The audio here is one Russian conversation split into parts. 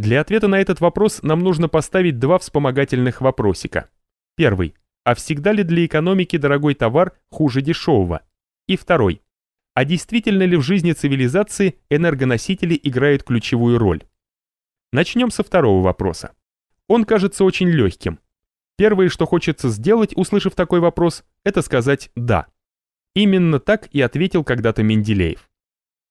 Для ответа на этот вопрос нам нужно поставить два вспомогательных вопросика. Первый. А всегда ли для экономики дорогой товар хуже дешевого? И второй. А действительно ли в жизни цивилизации энергоносители играют ключевую роль? Начнем со второго вопроса. Он кажется очень легким. Первое, что хочется сделать, услышав такой вопрос, это сказать «да». Именно так и ответил когда-то Менделеев.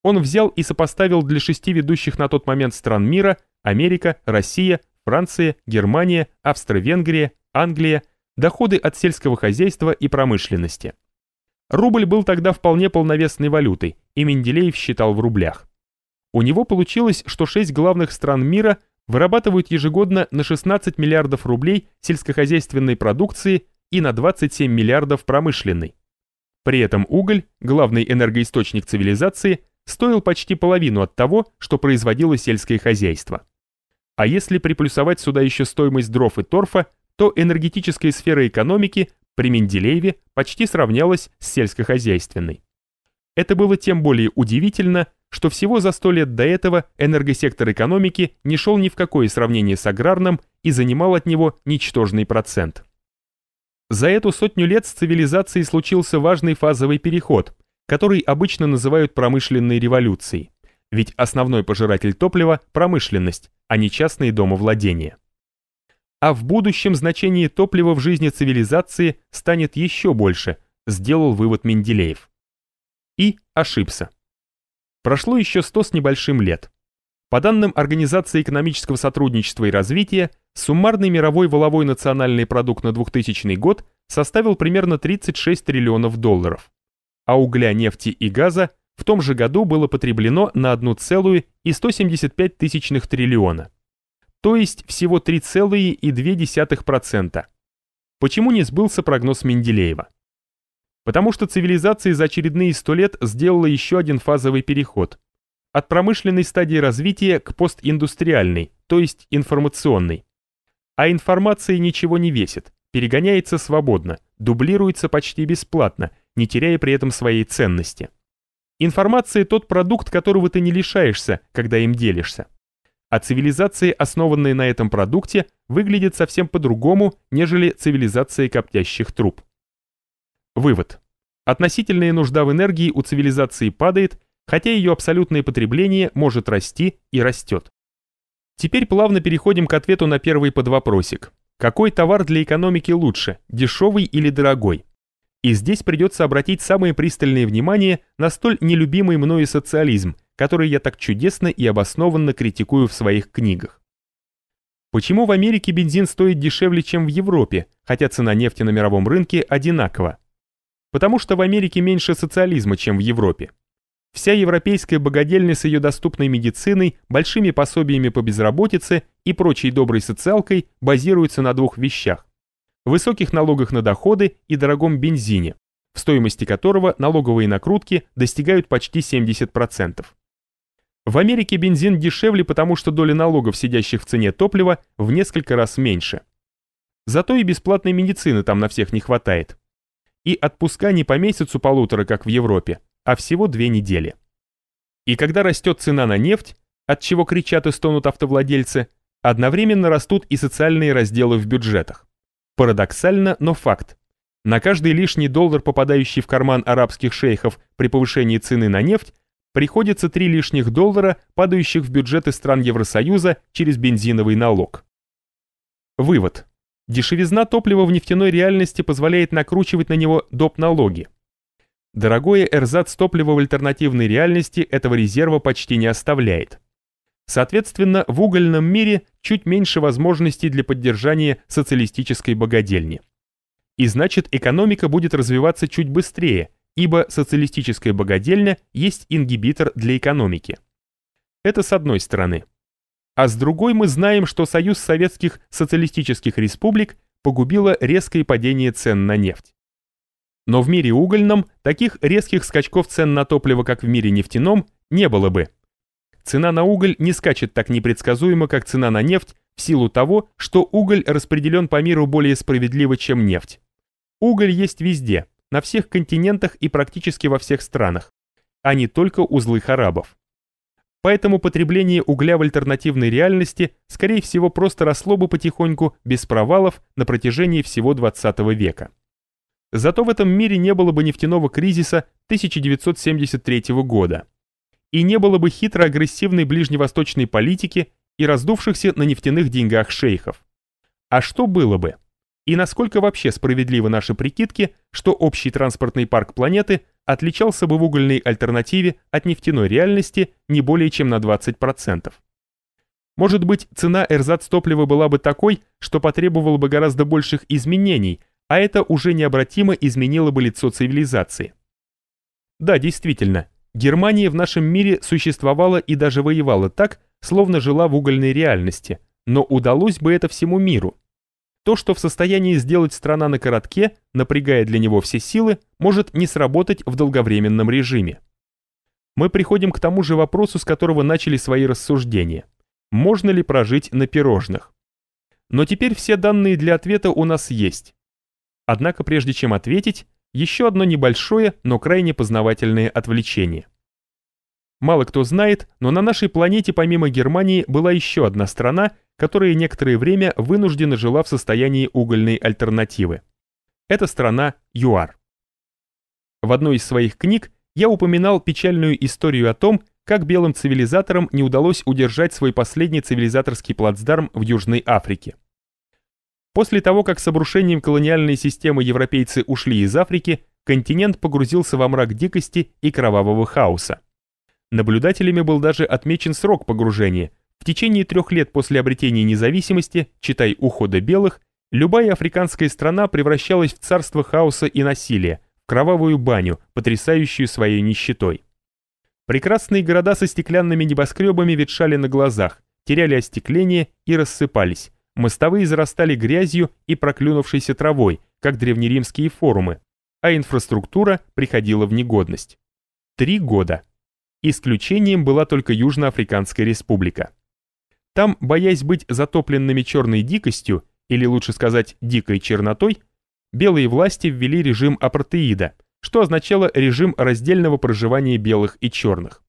Он взял и сопоставил для шести ведущих на тот момент стран мира Америка, Россия, Франция, Германия, Австро-Венгрия, Англия, доходы от сельского хозяйства и промышленности. Рубль был тогда вполне полновесной валютой, и Менделеев считал в рублях. У него получилось, что шесть главных стран мира вырабатывают ежегодно на 16 миллиардов рублей сельскохозяйственной продукции и на 27 миллиардов промышленной. При этом уголь, главный энергоисточник цивилизации, стоил почти половину от того, что производило сельское хозяйство. А если приплюсовать сюда еще стоимость дров и торфа, то энергетическая сфера экономики при Менделееве почти сравнялась с сельскохозяйственной. Это было тем более удивительно, что всего за сто лет до этого энергосектор экономики не шел ни в какое сравнение с аграрным и занимал от него ничтожный процент. За эту сотню лет с цивилизацией случился важный фазовый переход, который обычно называют промышленной революцией, ведь основной пожиратель топлива – промышленность, а не частные домовладения. А в будущем значение топлива в жизни цивилизации станет еще больше, сделал вывод Менделеев. И ошибся. Прошло еще 100 с небольшим лет. По данным Организации экономического сотрудничества и развития, суммарный мировой воловой национальный продукт на 2000 год составил примерно 36 триллионов долларов, а угля, нефти и газа в том же году было потреблено на 1,175 триллиона, то есть всего 3,2%. Почему не сбылся прогноз Менделеева? Потому что цивилизация за очередные сто лет сделала еще один фазовый переход. От промышленной стадии развития к постиндустриальной, то есть информационной. А информация ничего не весит, перегоняется свободно, дублируется почти бесплатно, не теряя при этом своей ценности. Информация – тот продукт, которого ты не лишаешься, когда им делишься. А цивилизация, основанная на этом продукте, выглядит совсем по-другому, нежели цивилизация коптящих труб. Вывод. Относительная нужда в энергии у цивилизации падает, хотя ее абсолютное потребление может расти и растет. Теперь плавно переходим к ответу на первый подвопросик. Какой товар для экономики лучше, дешевый или дорогой? И здесь придется обратить самое пристальное внимание на столь нелюбимый мною социализм, который я так чудесно и обоснованно критикую в своих книгах. Почему в Америке бензин стоит дешевле, чем в Европе, хотя цена нефти на мировом рынке одинакова? Потому что в Америке меньше социализма, чем в Европе. Вся европейская богадельня с ее доступной медициной, большими пособиями по безработице и прочей доброй социалкой базируется на двух вещах. Высоких налогах на доходы и дорогом бензине, в стоимости которого налоговые накрутки достигают почти 70%. В Америке бензин дешевле, потому что доля налогов, сидящих в цене топлива, в несколько раз меньше. Зато и бесплатной медицины там на всех не хватает и отпуска не по месяцу-полутора, как в Европе, а всего две недели. И когда растет цена на нефть, от чего кричат и стонут автовладельцы, одновременно растут и социальные разделы в бюджетах. Парадоксально, но факт. На каждый лишний доллар, попадающий в карман арабских шейхов при повышении цены на нефть, приходится три лишних доллара, падающих в бюджеты стран Евросоюза через бензиновый налог. Вывод. Дешевизна топлива в нефтяной реальности позволяет накручивать на него доп. налоги. Дорогое эрзац топлива в альтернативной реальности этого резерва почти не оставляет. Соответственно, в угольном мире чуть меньше возможностей для поддержания социалистической богадельни. И значит, экономика будет развиваться чуть быстрее, ибо социалистическая богадельня есть ингибитор для экономики. Это с одной стороны а с другой мы знаем, что Союз Советских Социалистических Республик погубило резкое падение цен на нефть. Но в мире угольном таких резких скачков цен на топливо, как в мире нефтяном, не было бы. Цена на уголь не скачет так непредсказуемо, как цена на нефть, в силу того, что уголь распределен по миру более справедливо, чем нефть. Уголь есть везде, на всех континентах и практически во всех странах, а не только у злых арабов. поэтому потребление угля в альтернативной реальности, скорее всего, просто росло бы потихоньку, без провалов, на протяжении всего 20 века. Зато в этом мире не было бы нефтяного кризиса 1973 года. И не было бы хитро-агрессивной ближневосточной политики и раздувшихся на нефтяных деньгах шейхов. А что было бы? И насколько вообще справедливы наши прикидки, что общий транспортный парк планеты отличался бы в угольной альтернативе от нефтяной реальности не более чем на 20%? Может быть, цена эрзац-топлива была бы такой, что потребовала бы гораздо больших изменений, а это уже необратимо изменило бы лицо цивилизации. Да, действительно, Германия в нашем мире существовала и даже воевала так, словно жила в угольной реальности, но удалось бы это всему миру. То, что в состоянии сделать страна на коротке, напрягая для него все силы, может не сработать в долговременном режиме. Мы приходим к тому же вопросу, с которого начали свои рассуждения. Можно ли прожить на пирожных? Но теперь все данные для ответа у нас есть. Однако прежде чем ответить, еще одно небольшое, но крайне познавательное отвлечение. Мало кто знает, но на нашей планете помимо Германии была еще одна страна, которая некоторое время вынуждена жила в состоянии угольной альтернативы. Это страна ЮАР. В одной из своих книг я упоминал печальную историю о том, как белым цивилизаторам не удалось удержать свой последний цивилизаторский плацдарм в Южной Африке. После того, как с обрушением колониальной системы европейцы ушли из Африки, континент погрузился во мрак дикости и кровавого хаоса. Наблюдателями был даже отмечен срок погружения. В течение трех лет после обретения независимости, читай ухода белых, любая африканская страна превращалась в царство хаоса и насилия, в кровавую баню, потрясающую своей нищетой. Прекрасные города со стеклянными небоскребами ветшали на глазах, теряли остекление и рассыпались. Мостовые зарастали грязью и проклюнувшейся травой, как древнеримские форумы, а инфраструктура приходила в негодность. Три года. Исключением была только Южноафриканская республика. Там, боясь быть затопленными черной дикостью, или лучше сказать дикой чернотой, белые власти ввели режим апартеида, что означало режим раздельного проживания белых и черных.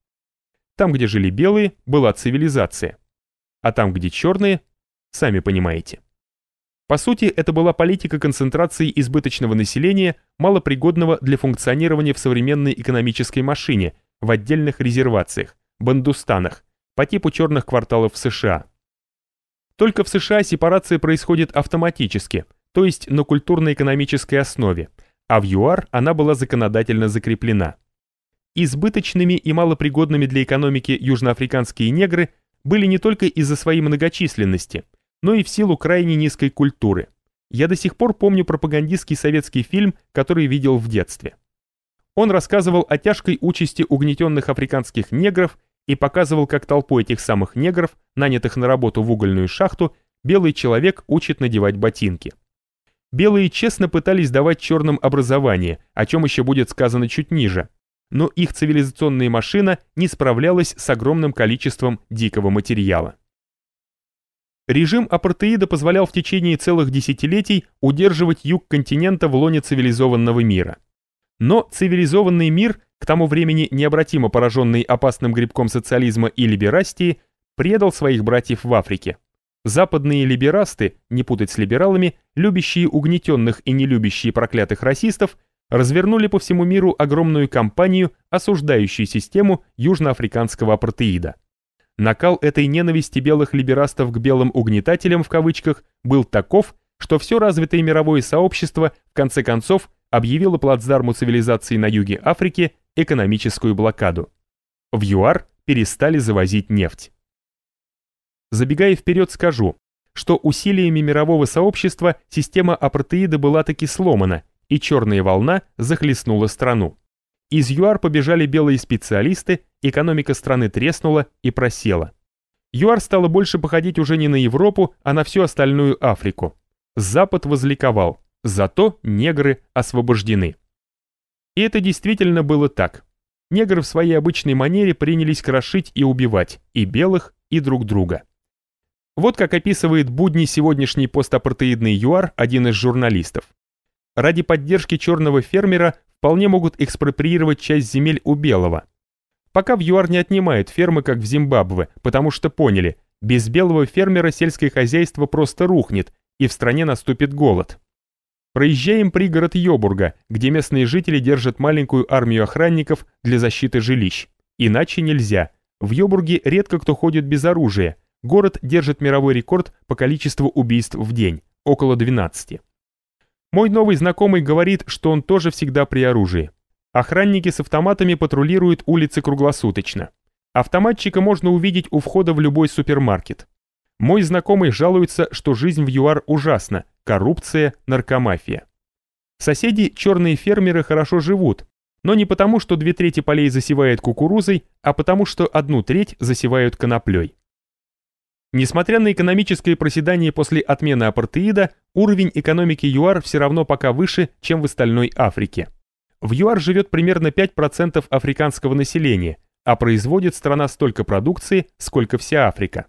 Там, где жили белые, была цивилизация. А там, где черные, сами понимаете. По сути, это была политика концентрации избыточного населения, малопригодного для функционирования в современной экономической машине, в отдельных резервациях, бандустанах, по типу черных кварталов в США. Только в США сепарация происходит автоматически, то есть на культурно-экономической основе, а в ЮАР она была законодательно закреплена. Избыточными и малопригодными для экономики южноафриканские негры были не только из-за своей многочисленности, но и в силу крайне низкой культуры. Я до сих пор помню пропагандистский советский фильм, который видел в детстве. Он рассказывал о тяжкой участи угнетенных африканских негров и показывал, как толпу этих самых негров, нанятых на работу в угольную шахту, белый человек учит надевать ботинки. Белые честно пытались давать черным образование, о чем еще будет сказано чуть ниже, но их цивилизационная машина не справлялась с огромным количеством дикого материала. Режим апартеида позволял в течение целых десятилетий удерживать юг континента в лоне цивилизованного мира – но цивилизованный мир, к тому времени необратимо пораженный опасным грибком социализма и либерастии, предал своих братьев в Африке. Западные либерасты, не путать с либералами, любящие угнетенных и не любящие проклятых расистов, развернули по всему миру огромную кампанию, осуждающую систему южноафриканского апартеида. Накал этой ненависти белых либерастов к белым угнетателям в кавычках был таков, что все развитое мировое сообщество в конце концов объявила плацдарму цивилизации на юге Африки экономическую блокаду. В ЮАР перестали завозить нефть. Забегая вперед скажу, что усилиями мирового сообщества система апартеида была таки сломана, и черная волна захлестнула страну. Из ЮАР побежали белые специалисты, экономика страны треснула и просела. ЮАР стала больше походить уже не на Европу, а на всю остальную Африку. Запад возликовал. Зато негры освобождены. И это действительно было так. Негры в своей обычной манере принялись крошить и убивать и белых, и друг друга. Вот как описывает будни сегодняшний постапартеидный ЮАР один из журналистов. Ради поддержки черного фермера вполне могут экспроприировать часть земель у белого. Пока в ЮАР не отнимают фермы, как в Зимбабве, потому что поняли, без белого фермера сельское хозяйство просто рухнет, и в стране наступит голод. Проезжаем пригород Йобурга, где местные жители держат маленькую армию охранников для защиты жилищ. Иначе нельзя. В Йобурге редко кто ходит без оружия. Город держит мировой рекорд по количеству убийств в день – около 12. Мой новый знакомый говорит, что он тоже всегда при оружии. Охранники с автоматами патрулируют улицы круглосуточно. Автоматчика можно увидеть у входа в любой супермаркет. Мой знакомый жалуется, что жизнь в ЮАР ужасна, коррупция, наркомафия. Соседи, черные фермеры, хорошо живут, но не потому, что две трети полей засевают кукурузой, а потому, что одну треть засевают коноплей. Несмотря на экономическое проседание после отмены апартеида, уровень экономики ЮАР все равно пока выше, чем в остальной Африке. В ЮАР живет примерно 5% африканского населения, а производит страна столько продукции, сколько вся Африка.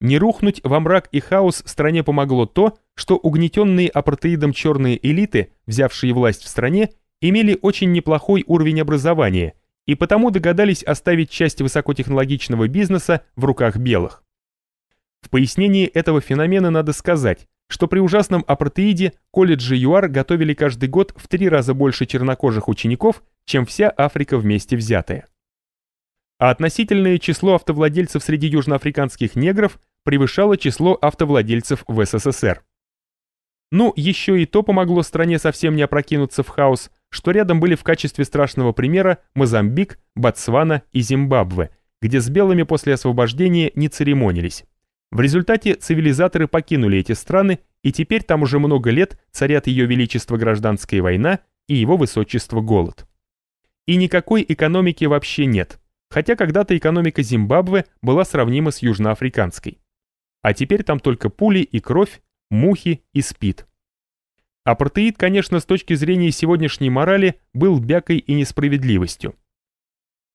Не рухнуть во мрак и хаос стране помогло то, что угнетенные апартеидом черные элиты, взявшие власть в стране, имели очень неплохой уровень образования и потому догадались оставить часть высокотехнологичного бизнеса в руках белых. В пояснении этого феномена надо сказать, что при ужасном апартеиде колледжи ЮАР готовили каждый год в три раза больше чернокожих учеников, чем вся Африка вместе взятая. А относительное число автовладельцев среди южноафриканских негров превышало число автовладельцев в СССР. Ну, еще и то помогло стране совсем не опрокинуться в хаос, что рядом были в качестве страшного примера Мозамбик, Ботсвана и Зимбабве, где с белыми после освобождения не церемонились. В результате цивилизаторы покинули эти страны, и теперь там уже много лет царят ее величество гражданская война и его высочество голод. И никакой экономики вообще нет, хотя когда-то экономика Зимбабве была сравнима с южноафриканской. А теперь там только пули и кровь, мухи и спид. Апартеид, конечно, с точки зрения сегодняшней морали, был бякой и несправедливостью.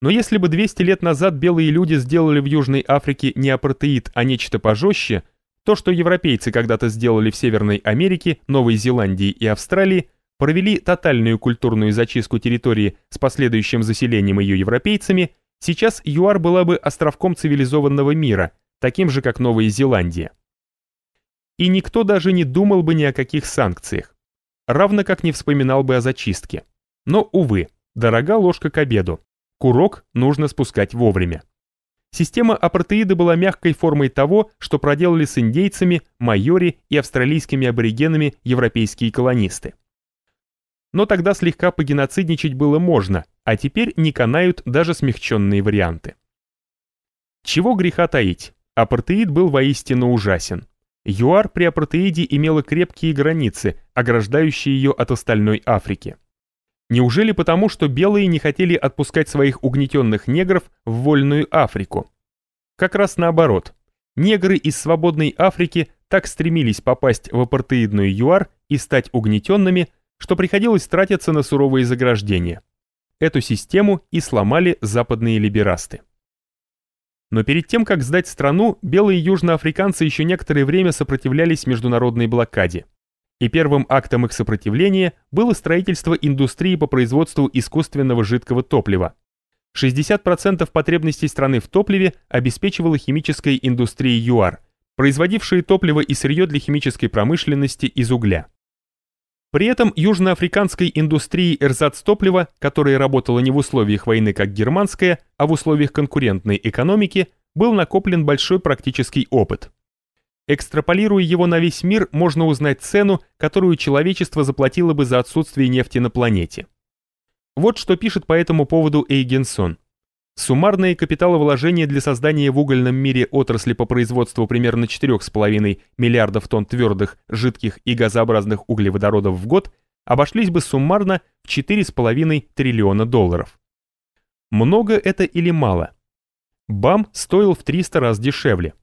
Но если бы 200 лет назад белые люди сделали в Южной Африке не апартеид, а нечто пожестче, то, что европейцы когда-то сделали в Северной Америке, Новой Зеландии и Австралии, провели тотальную культурную зачистку территории с последующим заселением ее европейцами, сейчас ЮАР была бы островком цивилизованного мира – таким же, как Новая Зеландия. И никто даже не думал бы ни о каких санкциях, равно как не вспоминал бы о зачистке. Но, увы, дорога ложка к обеду, курок нужно спускать вовремя. Система апартеида была мягкой формой того, что проделали с индейцами, майори и австралийскими аборигенами европейские колонисты. Но тогда слегка погеноцидничать было можно, а теперь не канают даже смягченные варианты. Чего греха таить? Апартеид был воистину ужасен. ЮАР при апартеиде имела крепкие границы, ограждающие ее от остальной Африки. Неужели потому, что белые не хотели отпускать своих угнетенных негров в вольную Африку? Как раз наоборот. Негры из свободной Африки так стремились попасть в апартеидную ЮАР и стать угнетенными, что приходилось тратиться на суровые заграждения. Эту систему и сломали западные либерасты. Но перед тем, как сдать страну, белые южноафриканцы еще некоторое время сопротивлялись международной блокаде. И первым актом их сопротивления было строительство индустрии по производству искусственного жидкого топлива. 60% потребностей страны в топливе обеспечивала химическая индустрия ЮАР, производившая топливо и сырье для химической промышленности из угля. При этом южноафриканской индустрии эрзац-топлива, которая работала не в условиях войны как германская, а в условиях конкурентной экономики, был накоплен большой практический опыт. Экстраполируя его на весь мир, можно узнать цену, которую человечество заплатило бы за отсутствие нефти на планете. Вот что пишет по этому поводу Эйгенсон. Суммарные капиталовложения для создания в угольном мире отрасли по производству примерно 4,5 миллиардов тонн твердых, жидких и газообразных углеводородов в год обошлись бы суммарно в 4,5 триллиона долларов. Много это или мало? БАМ стоил в 300 раз дешевле.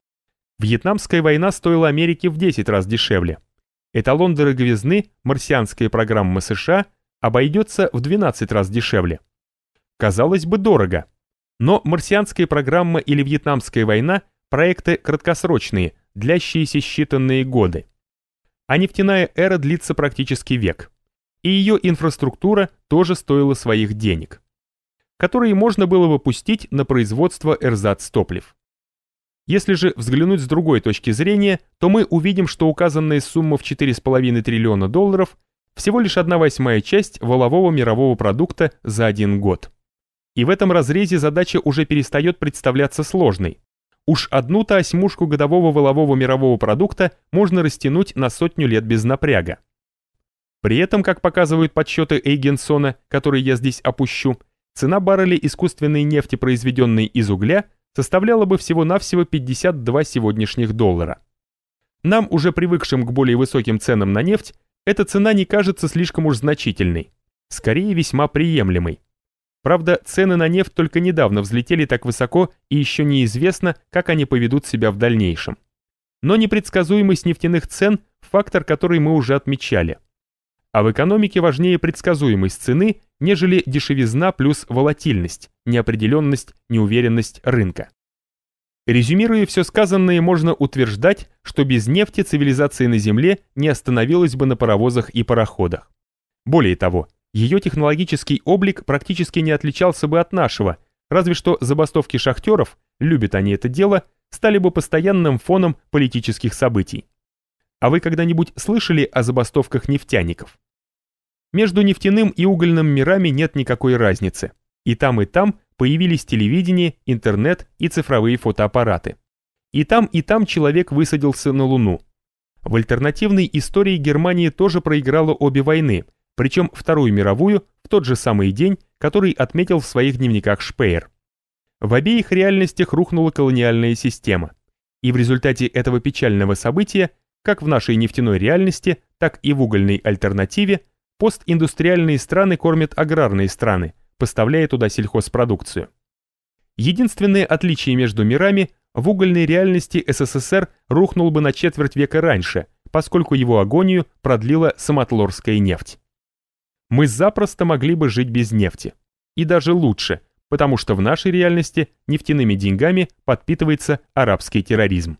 Вьетнамская война стоила Америке в 10 раз дешевле. Эталон дороговизны, марсианская программа США, обойдется в 12 раз дешевле. Казалось бы, дорого. Но марсианская программа или Вьетнамская война – проекты краткосрочные, длящиеся считанные годы. А нефтяная эра длится практически век. И ее инфраструктура тоже стоила своих денег. которые можно было выпустить на производство эрзац-топлив. Если же взглянуть с другой точки зрения, то мы увидим, что указанная сумма в 4,5 триллиона долларов всего лишь одна восьмая часть волового мирового продукта за один год. И в этом разрезе задача уже перестает представляться сложной. Уж одну-то осьмушку годового волового мирового продукта можно растянуть на сотню лет без напряга. При этом, как показывают подсчеты Эйгенсона, которые я здесь опущу, цена барреля искусственной нефти, произведенной из угля, составляла бы всего-навсего 52 сегодняшних доллара. Нам, уже привыкшим к более высоким ценам на нефть, эта цена не кажется слишком уж значительной, скорее весьма приемлемой. Правда, цены на нефть только недавно взлетели так высоко и еще неизвестно, как они поведут себя в дальнейшем. Но непредсказуемость нефтяных цен – фактор, который мы уже отмечали. А в экономике важнее предсказуемость цены, нежели дешевизна плюс волатильность, неопределенность, неуверенность рынка. Резюмируя все сказанное, можно утверждать, что без нефти цивилизация на Земле не остановилась бы на паровозах и пароходах. Более того, ее технологический облик практически не отличался бы от нашего, разве что забастовки шахтеров, любят они это дело, стали бы постоянным фоном политических событий. А вы когда-нибудь слышали о забастовках нефтяников? Между нефтяным и угольным мирами нет никакой разницы. И там, и там появились телевидение, интернет и цифровые фотоаппараты. И там, и там человек высадился на Луну. В альтернативной истории Германия тоже проиграла обе войны, причем Вторую мировую в тот же самый день, который отметил в своих дневниках Шпеер. В обеих реальностях рухнула колониальная система. И в результате этого печального события, как в нашей нефтяной реальности, так и в угольной альтернативе, постиндустриальные страны кормят аграрные страны, поставляя туда сельхозпродукцию. Единственное отличие между мирами – в угольной реальности СССР рухнул бы на четверть века раньше, поскольку его агонию продлила самотлорская нефть мы запросто могли бы жить без нефти. И даже лучше, потому что в нашей реальности нефтяными деньгами подпитывается арабский терроризм.